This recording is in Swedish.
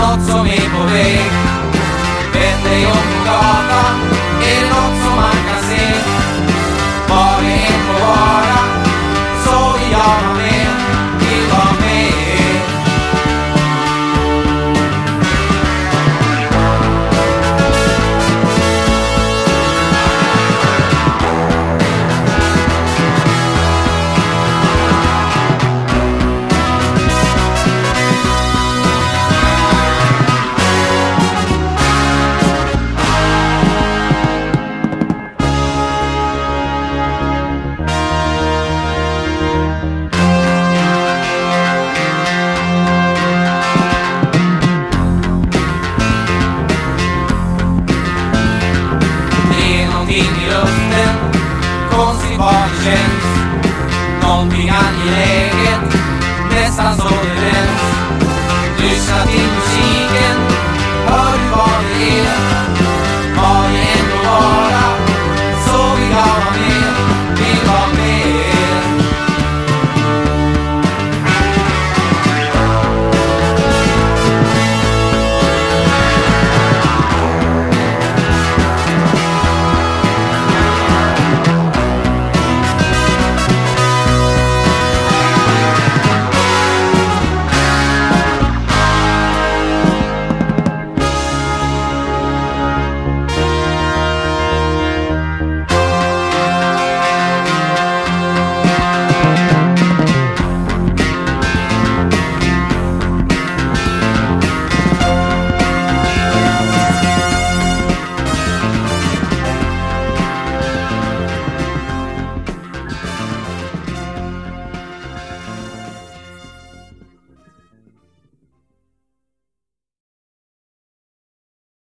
något som är på väg. Vänd dig om på gatan, någonting i luften, konstigt vad det känns. Någonting angeläget, nästan så det bränns. Lyssna till